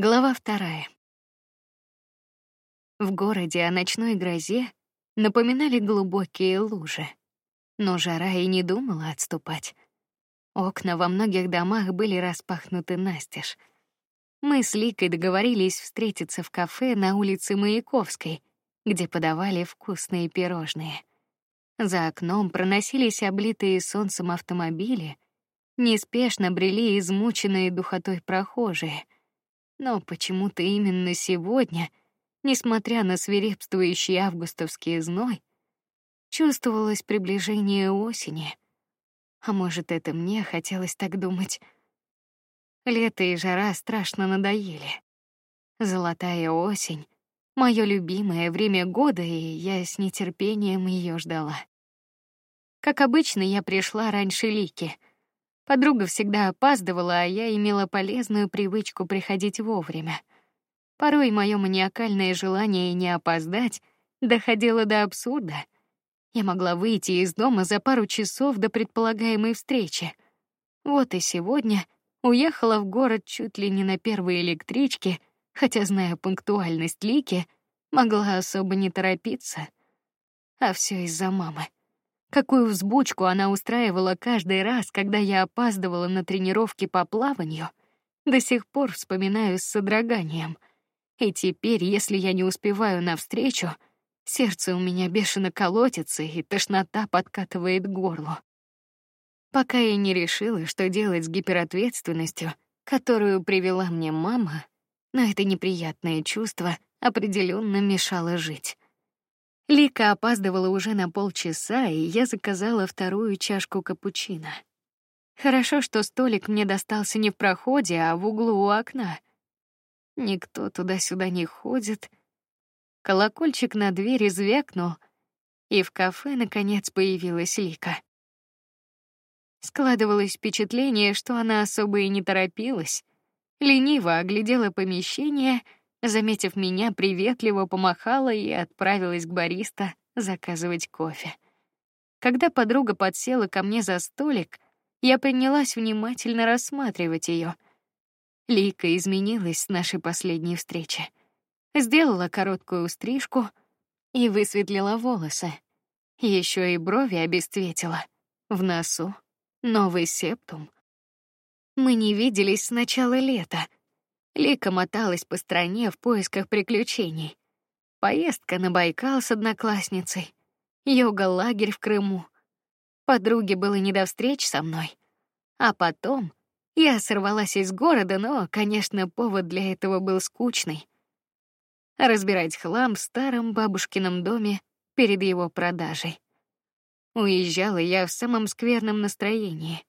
Глава вторая. В городе о ночной грозе напоминали глубокие лужи, но жара и не думала отступать. Окна во многих домах были распахнуты настежь. Мы с Ликой договорились встретиться в кафе на улице Маяковской, где подавали вкусные пирожные. За окном проносились облитые солнцем автомобили, неспешно брели измученные духотой прохожие — но почему-то именно сегодня, несмотря на свирепствующий августовский зной, чувствовалось приближение осени. А может, это мне хотелось так думать. Лето и жара страшно надоели. Золотая осень — мое любимое время года, и я с нетерпением ее ждала. Как обычно, я пришла раньше Лики — Подруга всегда опаздывала, а я имела полезную привычку приходить вовремя. Порой мое маниакальное желание не опоздать доходило до абсурда. Я могла выйти из дома за пару часов до предполагаемой встречи. Вот и сегодня уехала в город чуть ли не на первой электричке, хотя зная пунктуальность Лики, могла особо не торопиться. А все из-за мамы. Какую взбучку она устраивала каждый раз, когда я опаздывала на тренировки по плаванию, до сих пор вспоминаю с содроганием. И теперь, если я не успеваю на встречу, сердце у меня бешено колотится и тошнота подкатывает к горлу. Пока я не решила, что делать с гиперответственностью, которую привела мне мама, но это неприятное чувство определенно мешало жить. Лика опаздывала уже на полчаса, и я заказала вторую чашку капучино. Хорошо, что столик мне достался не в проходе, а в углу у окна. Никто туда-сюда не ходит. Колокольчик на двери звякнул, и в кафе наконец появилась Лика. Складывалось впечатление, что она особо и не торопилась, лениво оглядела помещение — заметив меня, приветливо помахала и отправилась к бариста заказывать кофе. Когда подруга подсела ко мне за столик, я принялась внимательно рассматривать ее. Лика изменилась с нашей последней встречи. Сделала короткую стрижку и высветлила волосы. Еще и брови обесцветила. В носу новый септум. Мы не виделись с начала лета, Лика моталась по стране в поисках приключений. Поездка на Байкал с одноклассницей, йога-лагерь в Крыму. Подруге было не до встреч со мной. А потом я сорвалась из города, но, конечно, повод для этого был скучный. Разбирать хлам в старом бабушкином доме перед его продажей. Уезжала я в самом скверном настроении.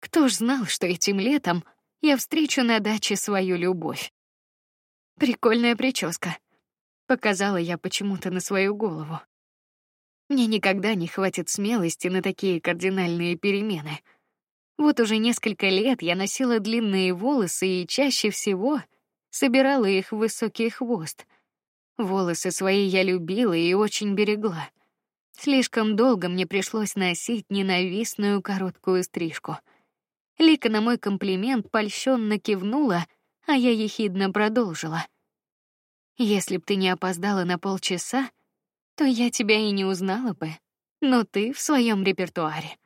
Кто ж знал, что этим летом я встречу на даче свою любовь. Прикольная прическа. Показала я почему-то на свою голову. Мне никогда не хватит смелости на такие кардинальные перемены. Вот уже несколько лет я носила длинные волосы и чаще всего собирала их в высокий хвост. Волосы свои я любила и очень берегла. Слишком долго мне пришлось носить ненавистную короткую стрижку — Лика на мой комплимент польщенно кивнула, а я ехидно продолжила. Если б ты не опоздала на полчаса, то я тебя и не узнала бы. Но ты в своем репертуаре.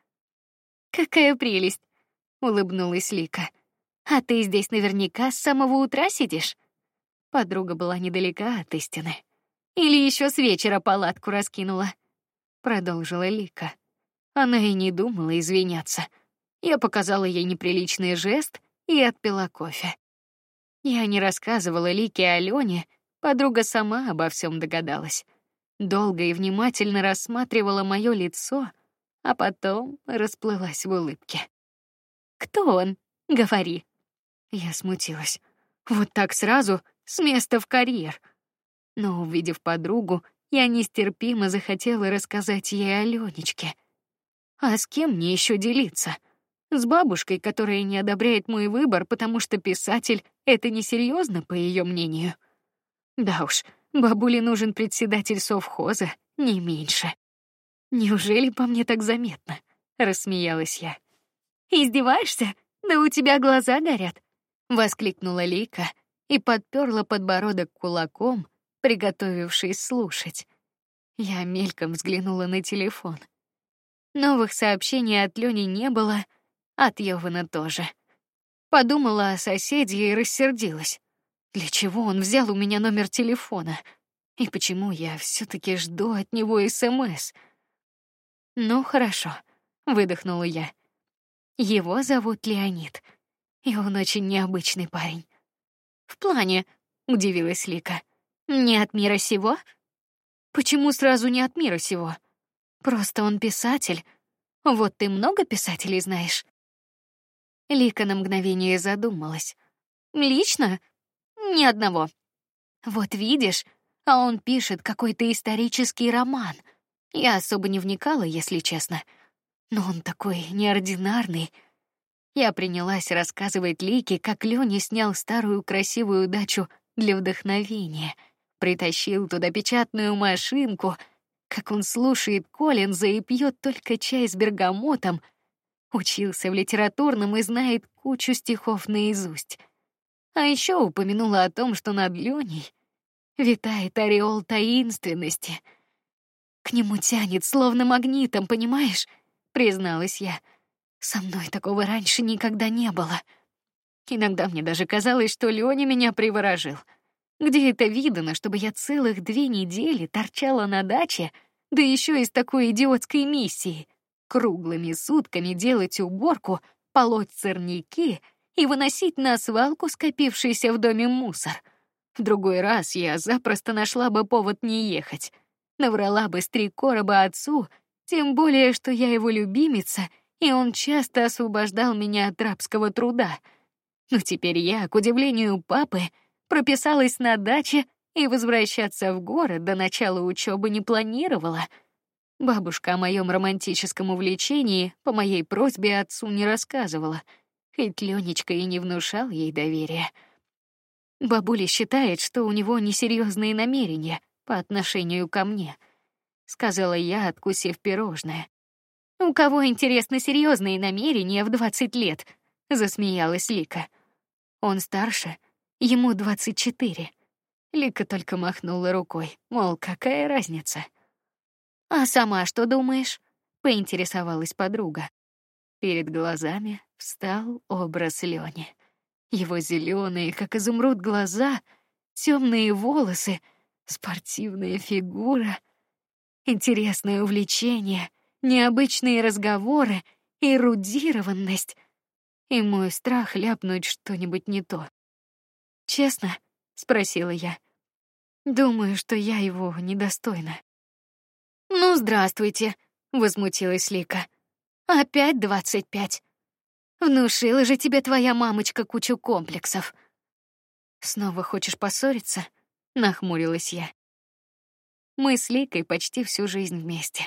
Какая прелесть, улыбнулась Лика. А ты здесь наверняка с самого утра сидишь. Подруга была недалека от истины. Или еще с вечера палатку раскинула. Продолжила Лика. Она и не думала извиняться. Я показала ей неприличный жест и отпила кофе. Я не рассказывала Лике и Алене, подруга сама обо всем догадалась. Долго и внимательно рассматривала мое лицо, а потом расплылась в улыбке. Кто он? Говори. Я смутилась. Вот так сразу с места в карьер. Но увидев подругу, я нестерпимо захотела рассказать ей о Ленечке. А с кем мне еще делиться? С бабушкой, которая не одобряет мой выбор, потому что писатель — это несерьезно, по ее мнению. Да уж, бабуле нужен председатель совхоза, не меньше. Неужели по мне так заметно? Рассмеялась я. Издеваешься? Да у тебя глаза горят, воскликнула Лика и подперла подбородок кулаком, приготовившись слушать. Я мельком взглянула на телефон. Новых сообщений от Лёни не было, от Йована тоже. Подумала о соседе и рассердилась. Для чего он взял у меня номер телефона? И почему я все таки жду от него СМС? Ну хорошо, выдохнула я. Его зовут Леонид, и он очень необычный парень. В плане, удивилась Лика. Не от мира сего? Почему сразу не от мира сего? Просто он писатель. Вот ты много писателей знаешь? Лика на мгновение задумалась. Лично ни одного. Вот видишь, а он пишет какой-то исторический роман. Я особо не вникала, если честно. Но он такой неординарный. Я принялась рассказывать Лике, как Лёня снял старую красивую дачу для вдохновения, притащил туда печатную машинку, как он слушает Коллинза и пьет только чай с бергамотом, учился в литературном и знает кучу стихов наизусть. А еще упомянула о том, что над Лёней витает ореол таинственности. К нему тянет словно магнитом, понимаешь? Призналась я. Со мной такого раньше никогда не было. Иногда мне даже казалось, что Лёня меня приворожил. Где это видано, чтобы я целых две недели торчала на даче, да еще и с такой идиотской миссией? Круглыми сутками делать уборку, полоть сорняки — и выносить на свалку скопившийся в доме мусор. В другой раз я запросто нашла бы повод не ехать. Наврала бы с три короба отцу, тем более, что я его любимица, и он часто освобождал меня от рабского труда. Но теперь я, к удивлению папы, прописалась на даче и возвращаться в город до начала учебы не планировала. Бабушка о моем романтическом увлечении по моей просьбе отцу не рассказывала — хоть Ленечка и не внушал ей доверия. Бабуля считает, что у него несерьезные намерения по отношению ко мне, сказала я, откусив пирожное. У кого интересно серьезные намерения в двадцать лет? засмеялась Лика. Он старше, ему двадцать четыре. Лика только махнула рукой, мол, какая разница. А сама что думаешь? поинтересовалась подруга. Перед глазами встал образ Лёни. Его зеленые, как изумруд, глаза, темные волосы, спортивная фигура, интересное увлечение, необычные разговоры, эрудированность и мой страх ляпнуть что-нибудь не то. Честно, спросила я. Думаю, что я его недостойна. Ну, здравствуйте, возмутилась Лика. Опять двадцать пять. Внушила же тебе твоя мамочка кучу комплексов. Снова хочешь поссориться? Нахмурилась я. Мы с Ликой почти всю жизнь вместе.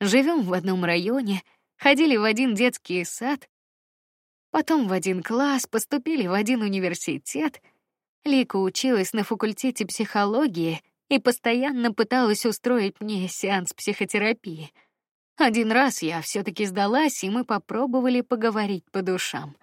Живем в одном районе, ходили в один детский сад, потом в один класс, поступили в один университет. Лика училась на факультете психологии и постоянно пыталась устроить мне сеанс психотерапии — один раз я все таки сдалась, и мы попробовали поговорить по душам.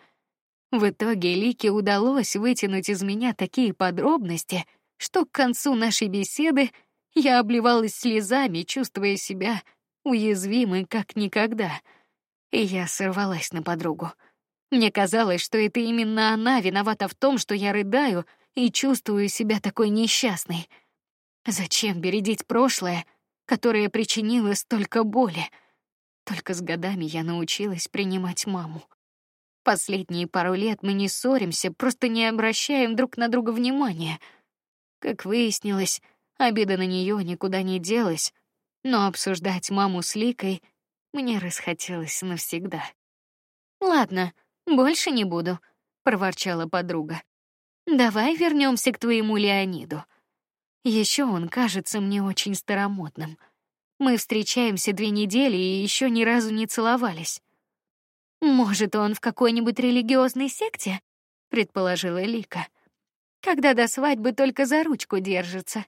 В итоге Лике удалось вытянуть из меня такие подробности, что к концу нашей беседы я обливалась слезами, чувствуя себя уязвимой как никогда. И я сорвалась на подругу. Мне казалось, что это именно она виновата в том, что я рыдаю и чувствую себя такой несчастной. Зачем бередить прошлое, которое причинило столько боли? Только с годами я научилась принимать маму. Последние пару лет мы не ссоримся, просто не обращаем друг на друга внимания. Как выяснилось, обида на нее никуда не делась, но обсуждать маму с Ликой мне расхотелось навсегда. Ладно, больше не буду, проворчала подруга. Давай вернемся к твоему Леониду. Еще он кажется мне очень старомодным. Мы встречаемся две недели и еще ни разу не целовались. Может, он в какой-нибудь религиозной секте? предположила Лика. Когда до свадьбы только за ручку держится.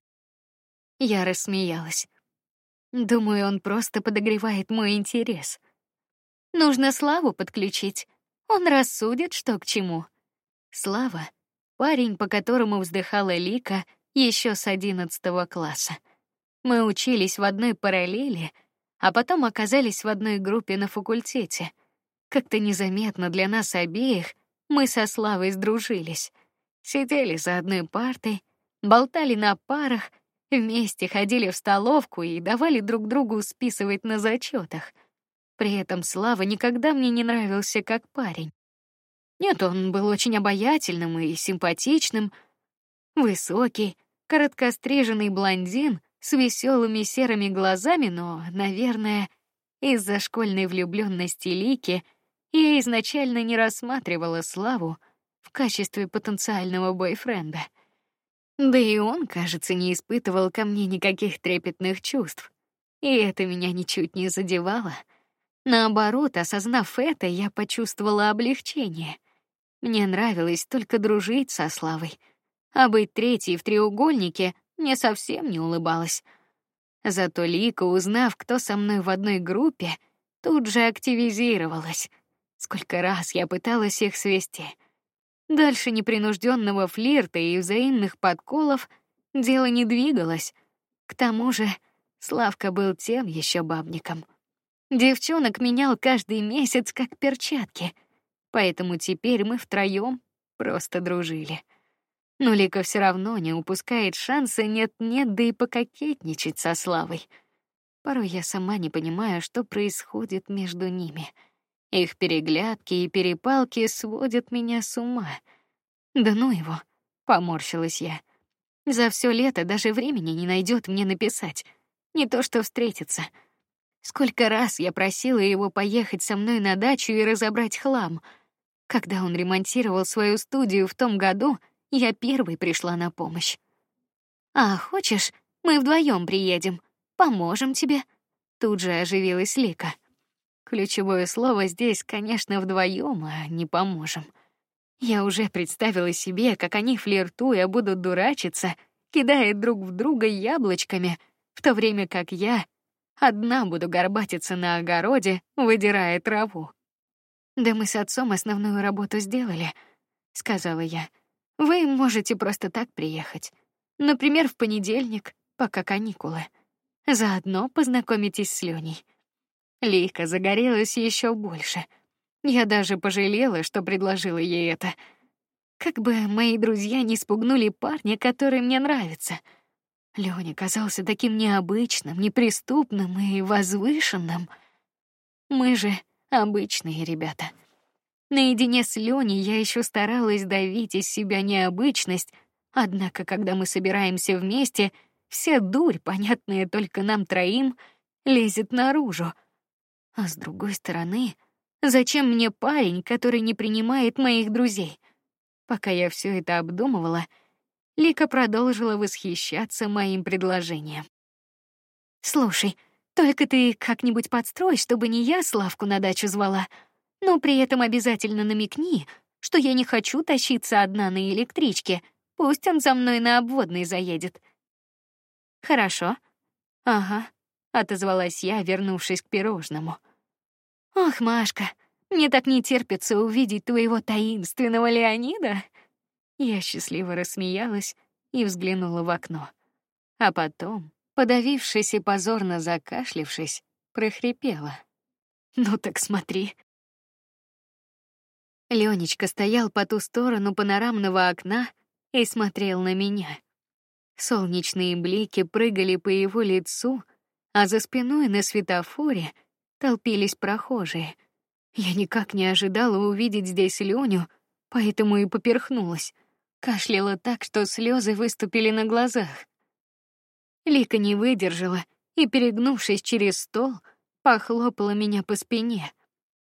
Я рассмеялась. Думаю, он просто подогревает мой интерес. Нужно Славу подключить. Он рассудит, что к чему. Слава парень, по которому вздыхала Лика еще с одиннадцатого класса. Мы учились в одной параллели, а потом оказались в одной группе на факультете. Как-то незаметно для нас обеих мы со Славой сдружились. Сидели за одной партой, болтали на парах, вместе ходили в столовку и давали друг другу списывать на зачетах. При этом Слава никогда мне не нравился как парень. Нет, он был очень обаятельным и симпатичным, высокий, короткостриженный блондин с веселыми серыми глазами, но, наверное, из-за школьной влюбленности Лики я изначально не рассматривала Славу в качестве потенциального бойфренда. Да и он, кажется, не испытывал ко мне никаких трепетных чувств, и это меня ничуть не задевало. Наоборот, осознав это, я почувствовала облегчение. Мне нравилось только дружить со Славой, а быть третьей в треугольнике мне совсем не улыбалось. Зато Лика, узнав, кто со мной в одной группе, тут же активизировалась. Сколько раз я пыталась их свести. Дальше непринужденного флирта и взаимных подколов дело не двигалось. К тому же Славка был тем еще бабником. Девчонок менял каждый месяц как перчатки, поэтому теперь мы втроем просто дружили. Но Лика все равно не упускает шанса нет-нет, да и пококетничать со Славой. Порой я сама не понимаю, что происходит между ними. Их переглядки и перепалки сводят меня с ума. Да ну его, поморщилась я. За все лето даже времени не найдет мне написать, не то что встретиться. Сколько раз я просила его поехать со мной на дачу и разобрать хлам. Когда он ремонтировал свою студию в том году, я первой пришла на помощь. А хочешь, мы вдвоем приедем, поможем тебе? Тут же оживилась Лика. Ключевое слово здесь, конечно, вдвоем, а не поможем. Я уже представила себе, как они флиртуя будут дурачиться, кидая друг в друга яблочками, в то время как я одна буду горбатиться на огороде, выдирая траву. Да мы с отцом основную работу сделали, сказала я. Вы можете просто так приехать. Например, в понедельник, пока каникулы. Заодно познакомитесь с Леней. Лика загорелась еще больше. Я даже пожалела, что предложила ей это. Как бы мои друзья не спугнули парня, который мне нравится. Лёня казался таким необычным, неприступным и возвышенным. Мы же обычные ребята. Наедине с Леней я еще старалась давить из себя необычность, однако, когда мы собираемся вместе, вся дурь, понятная только нам троим, лезет наружу. А с другой стороны, зачем мне парень, который не принимает моих друзей? Пока я все это обдумывала, Лика продолжила восхищаться моим предложением. Слушай, только ты как-нибудь подстрой, чтобы не я Славку на дачу звала, но при этом обязательно намекни, что я не хочу тащиться одна на электричке. Пусть он за мной на обводный заедет. Хорошо. Ага, отозвалась я, вернувшись к пирожному. Ох, Машка, мне так не терпится увидеть твоего таинственного Леонида. Я счастливо рассмеялась и взглянула в окно. А потом, подавившись и позорно закашлившись, прохрипела: "Ну так смотри, Ленечка стоял по ту сторону панорамного окна и смотрел на меня. Солнечные блики прыгали по его лицу, а за спиной на светофоре толпились прохожие. Я никак не ожидала увидеть здесь Леню, поэтому и поперхнулась, кашляла так, что слезы выступили на глазах. Лика не выдержала и, перегнувшись через стол, похлопала меня по спине.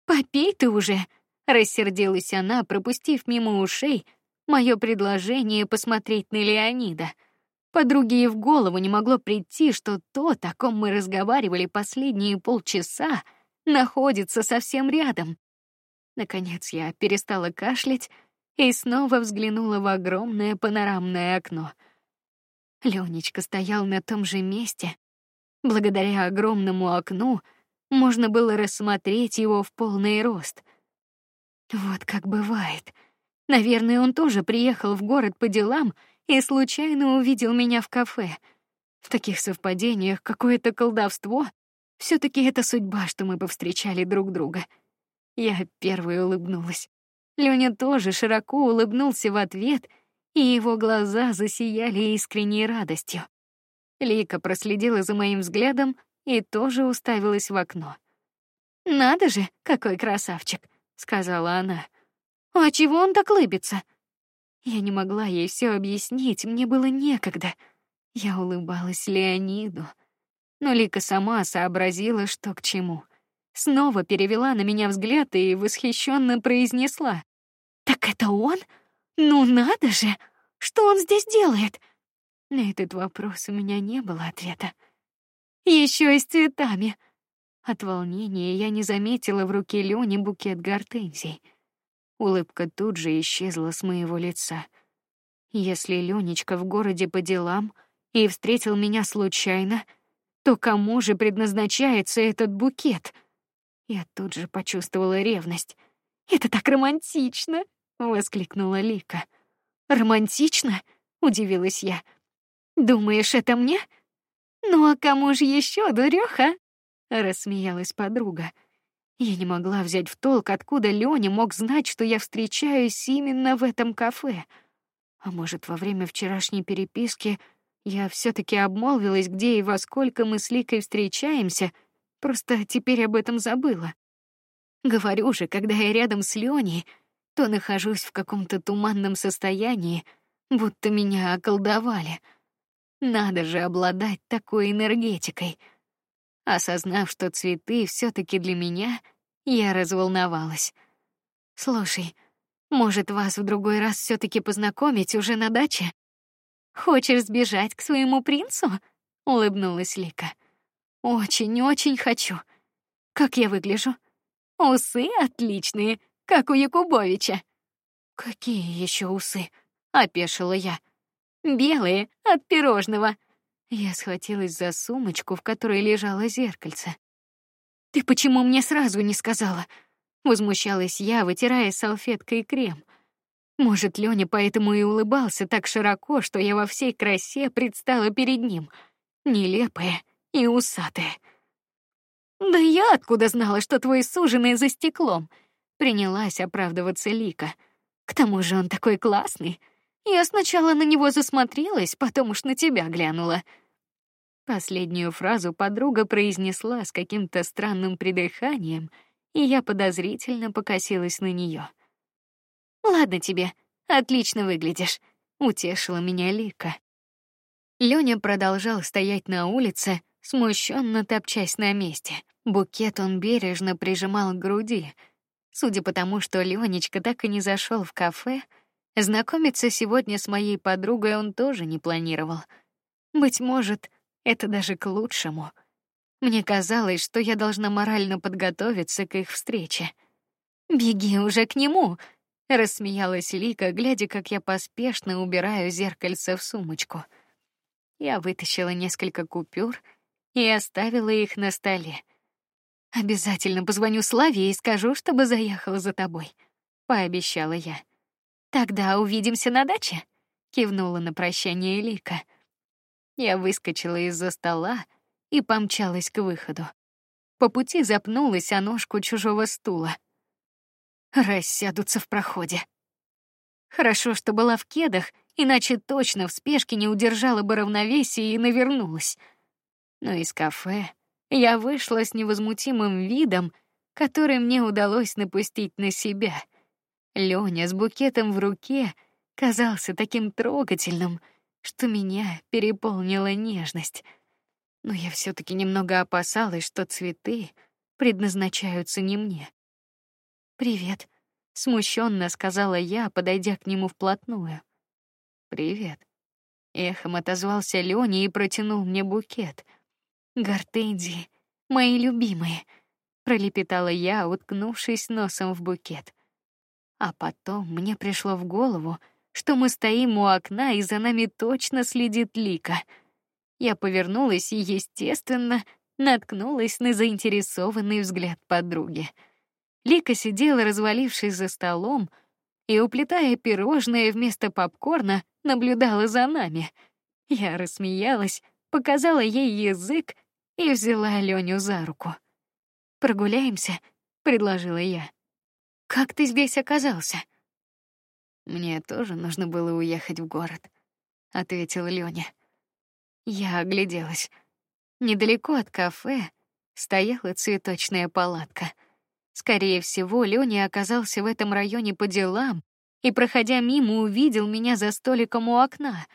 Попей ты уже, Рассердилась она, пропустив мимо ушей мое предложение посмотреть на Леонида. Подруге и в голову не могло прийти, что то, о ком мы разговаривали последние полчаса, находится совсем рядом. Наконец я перестала кашлять и снова взглянула в огромное панорамное окно. Ленечка стоял на том же месте. Благодаря огромному окну можно было рассмотреть его в полный рост. Вот как бывает, Наверное, он тоже приехал в город по делам и случайно увидел меня в кафе. В таких совпадениях какое-то колдовство. все таки это судьба, что мы повстречали друг друга. Я первой улыбнулась. Лёня тоже широко улыбнулся в ответ, и его глаза засияли искренней радостью. Лика проследила за моим взглядом и тоже уставилась в окно. Надо же, какой красавчик, сказала она. А чего он так лыбится? Я не могла ей все объяснить, мне было некогда. Я улыбалась Леониду, но Лика сама сообразила, что к чему. Снова перевела на меня взгляд и восхищенно произнесла: "Так это он? Ну надо же! Что он здесь делает?" На этот вопрос у меня не было ответа. Еще и с цветами. От волнения я не заметила в руке Лёни букет гортензий. Улыбка тут же исчезла с моего лица. Если Лёнечка в городе по делам и встретил меня случайно, то кому же предназначается этот букет? Я тут же почувствовала ревность. Это так романтично, воскликнула Лика. Романтично? удивилась я. Думаешь, это мне? Ну а кому же еще, дуреха? Рассмеялась подруга. Я не могла взять в толк, откуда Лёня мог знать, что я встречаюсь именно в этом кафе. А может, во время вчерашней переписки я все таки обмолвилась, где и во сколько мы с Ликой встречаемся, просто теперь об этом забыла. Говорю же, когда я рядом с Лёней, то нахожусь в каком-то туманном состоянии, будто меня околдовали. Надо же обладать такой энергетикой. Осознав, что цветы все таки для меня, я разволновалась. Слушай, может, вас в другой раз все таки познакомить уже на даче? Хочешь сбежать к своему принцу? улыбнулась Лика. Очень, очень хочу. Как я выгляжу? Усы отличные, как у Якубовича. Какие еще усы? опешила я. Белые от пирожного. Я схватилась за сумочку, в которой лежало зеркальце. Ты почему мне сразу не сказала? Возмущалась я, вытирая салфеткой крем. Может, Лёня поэтому и улыбался так широко, что я во всей красе предстала перед ним, нелепая и усатая. Да я откуда знала, что твой суженый за стеклом? Принялась оправдываться Лика. К тому же он такой классный. Я сначала на него засмотрелась, потом уж на тебя глянула. Последнюю фразу подруга произнесла с каким-то странным придыханием, и я подозрительно покосилась на нее. Ладно тебе, отлично выглядишь, утешила меня Лика. Лёня продолжал стоять на улице, смущенно топчась на месте. Букет он бережно прижимал к груди. Судя по тому, что Лёнечка так и не зашел в кафе, знакомиться сегодня с моей подругой он тоже не планировал. Быть может, это даже к лучшему. Мне казалось, что я должна морально подготовиться к их встрече. Беги уже к нему, рассмеялась Лика, глядя, как я поспешно убираю зеркальце в сумочку. Я вытащила несколько купюр и оставила их на столе. Обязательно позвоню Славе и скажу, чтобы заехал за тобой, пообещала я. Тогда увидимся на даче, кивнула на прощание Лика. Я выскочила из-за стола и помчалась к выходу. По пути запнулась о ножку чужого стула. Рассядутся в проходе. Хорошо, что была в кедах, иначе точно в спешке не удержала бы равновесие и навернулась. Но из кафе я вышла с невозмутимым видом, который мне удалось напустить на себя. Лёня с букетом в руке казался таким трогательным — что меня переполнила нежность. Но я все таки немного опасалась, что цветы предназначаются не мне. Привет, смущенно сказала я, подойдя к нему вплотную. Привет. Эхом отозвался Лёня и протянул мне букет. Гортензии, мои любимые, пролепетала я, уткнувшись носом в букет. А потом мне пришло в голову, что мы стоим у окна и за нами точно следит Лика. Я повернулась и, естественно, наткнулась на заинтересованный взгляд подруги. Лика сидела, развалившись за столом, и, уплетая пирожное вместо попкорна, наблюдала за нами. Я рассмеялась, показала ей язык и взяла Леню за руку. Прогуляемся, предложила я. Как ты здесь оказался? Мне тоже нужно было уехать в город, ответил Лёня. Я огляделась. Недалеко от кафе стояла цветочная палатка. Скорее всего, Лёня оказался в этом районе по делам и, проходя мимо, увидел меня за столиком у окна.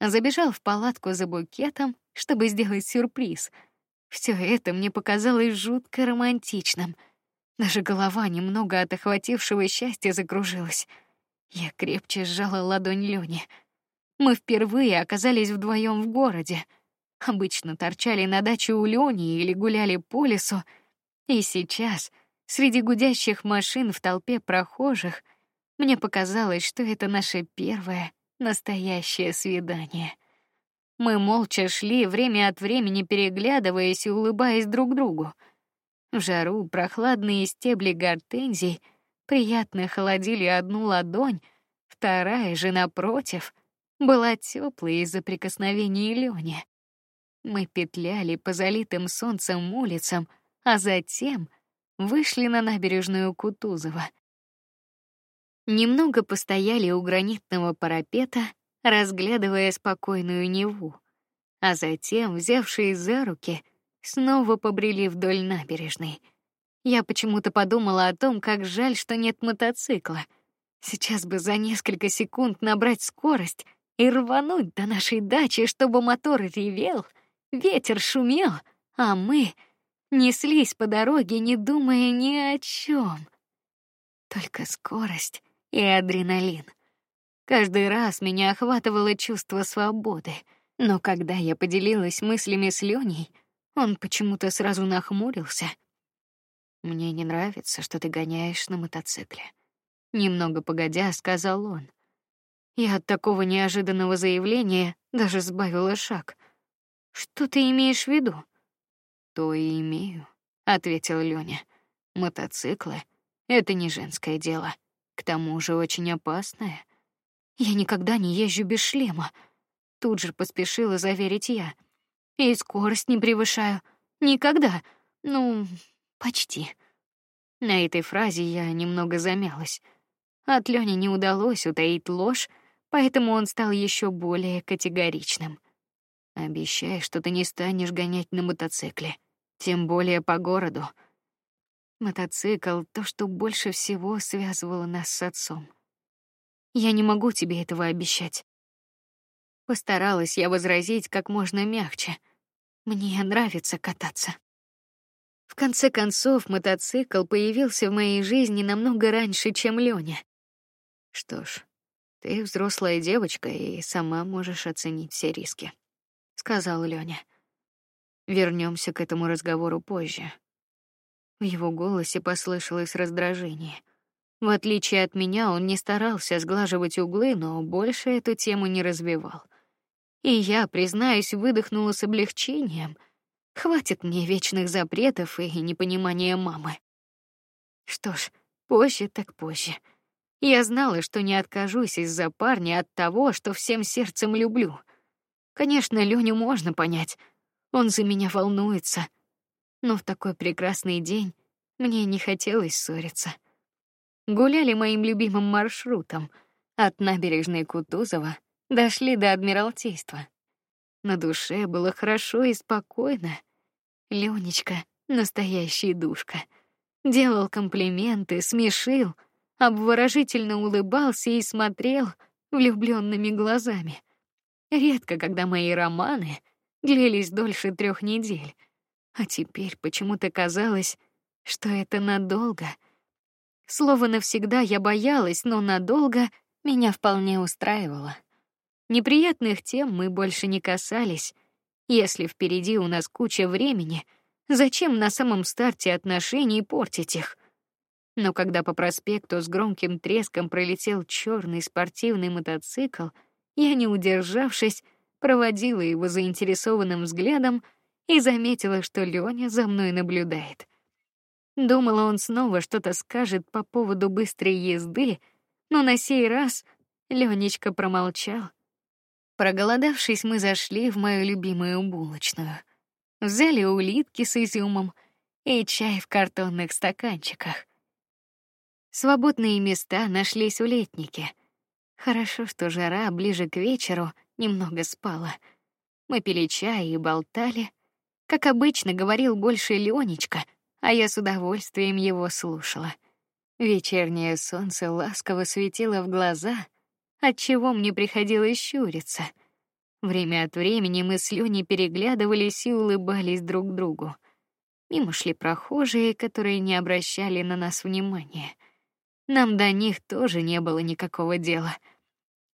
Забежал в палатку за букетом, чтобы сделать сюрприз. Все это мне показалось жутко романтичным. Даже голова немного от охватившего счастья закружилась. Я крепче сжала ладонь Лёни. Мы впервые оказались вдвоем в городе. Обычно торчали на даче у Лёни или гуляли по лесу, и сейчас среди гудящих машин в толпе прохожих мне показалось, что это наше первое настоящее свидание. Мы молча шли, время от времени переглядываясь и улыбаясь друг другу. В жару прохладные стебли гортензий приятно холодили одну ладонь, вторая же напротив была теплой из-за прикосновений Лёни. Мы петляли по залитым солнцем улицам, а затем вышли на набережную Кутузова. Немного постояли у гранитного парапета, разглядывая спокойную Неву, а затем, взявшись за руки, снова побрели вдоль набережной. Я почему-то подумала о том, как жаль, что нет мотоцикла. Сейчас бы за несколько секунд набрать скорость и рвануть до нашей дачи, чтобы мотор ревел, ветер шумел, а мы неслись по дороге, не думая ни о чем. Только скорость и адреналин. Каждый раз меня охватывало чувство свободы, но когда я поделилась мыслями с Леней, он почему-то сразу нахмурился. Мне не нравится, что ты гоняешь на мотоцикле. Немного погодя, сказал он. Я от такого неожиданного заявления даже сбавила шаг. Что ты имеешь в виду? То и имею, ответил Лёня. Мотоциклы это не женское дело, к тому же очень опасное. Я никогда не езжу без шлема. Тут же поспешила заверить я. И скорость не превышаю никогда. Ну, почти. На этой фразе я немного замялась. От Лёни не удалось утаить ложь, поэтому он стал еще более категоричным. Обещай, что ты не станешь гонять на мотоцикле, тем более по городу. Мотоцикл — то, что больше всего связывало нас с отцом. Я не могу тебе этого обещать. Постаралась я возразить как можно мягче. Мне нравится кататься. В конце концов, мотоцикл появился в моей жизни намного раньше, чем Лёня. Что ж, ты взрослая девочка и сама можешь оценить все риски, сказал Лёня. Вернемся к этому разговору позже. В его голосе послышалось раздражение. В отличие от меня, он не старался сглаживать углы, но больше эту тему не развивал. И я, признаюсь, выдохнула с облегчением. Хватит мне вечных запретов и непонимания мамы. Что ж, позже так позже. Я знала, что не откажусь из-за парня от того, что всем сердцем люблю. Конечно, Леню можно понять. Он за меня волнуется. Но в такой прекрасный день мне не хотелось ссориться. Гуляли моим любимым маршрутом от набережной Кутузова дошли до Адмиралтейства. На душе было хорошо и спокойно. Ленечка настоящий душка. Делал комплименты, смешил, обворожительно улыбался и смотрел влюбленными глазами. Редко, когда мои романы длились дольше трех недель, а теперь почему-то казалось, что это надолго. Слово навсегда я боялась, но надолго меня вполне устраивало. Неприятных тем мы больше не касались. Если впереди у нас куча времени, зачем на самом старте отношений портить их? Но когда по проспекту с громким треском пролетел черный спортивный мотоцикл, я, не удержавшись, проводила его заинтересованным взглядом и заметила, что Лёня за мной наблюдает. Думала, он снова что-то скажет по поводу быстрой езды, но на сей раз Ленечка промолчал. Проголодавшись, мы зашли в мою любимую булочную. Взяли улитки с изюмом и чай в картонных стаканчиках. Свободные места нашлись у летники. Хорошо, что жара ближе к вечеру немного спала. Мы пили чай и болтали. Как обычно, говорил больше Ленечка, а я с удовольствием его слушала. Вечернее солнце ласково светило в глаза, от чего мне приходилось щуриться. Время от времени мы с Леней переглядывались и улыбались друг другу. Мимо шли прохожие, которые не обращали на нас внимания. Нам до них тоже не было никакого дела.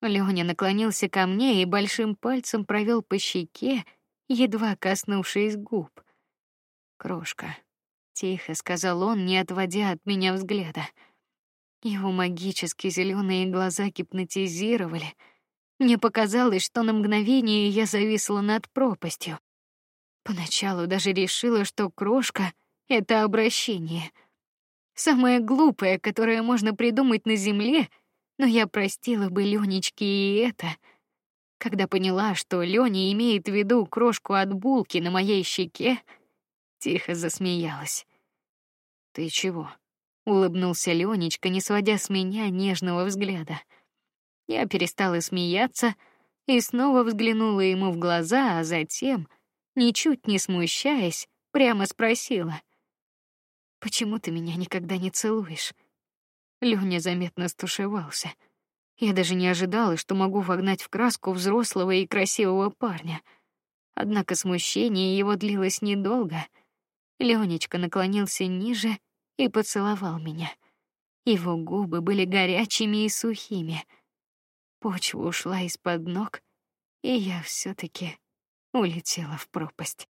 Лёня наклонился ко мне и большим пальцем провел по щеке, едва коснувшись губ. Крошка, тихо сказал он, не отводя от меня взгляда. Его магически зеленые глаза гипнотизировали. Мне показалось, что на мгновение я зависла над пропастью. Поначалу даже решила, что крошка это обращение. Самое глупое, которое можно придумать на земле, но я простила бы Ленечке и это. Когда поняла, что Лёня имеет в виду крошку от булки на моей щеке, тихо засмеялась. Ты чего? Улыбнулся Ленечка, не сводя с меня нежного взгляда. Я перестала смеяться и снова взглянула ему в глаза, а затем ничуть не смущаясь, прямо спросила: "Почему ты меня никогда не целуешь?" Лёня заметно стушевался. Я даже не ожидала, что могу вогнать в краску взрослого и красивого парня. Однако смущение его длилось недолго. Лёнечка наклонился ниже и поцеловал меня. Его губы были горячими и сухими. Почва ушла из-под ног, и я все таки улетела в пропасть.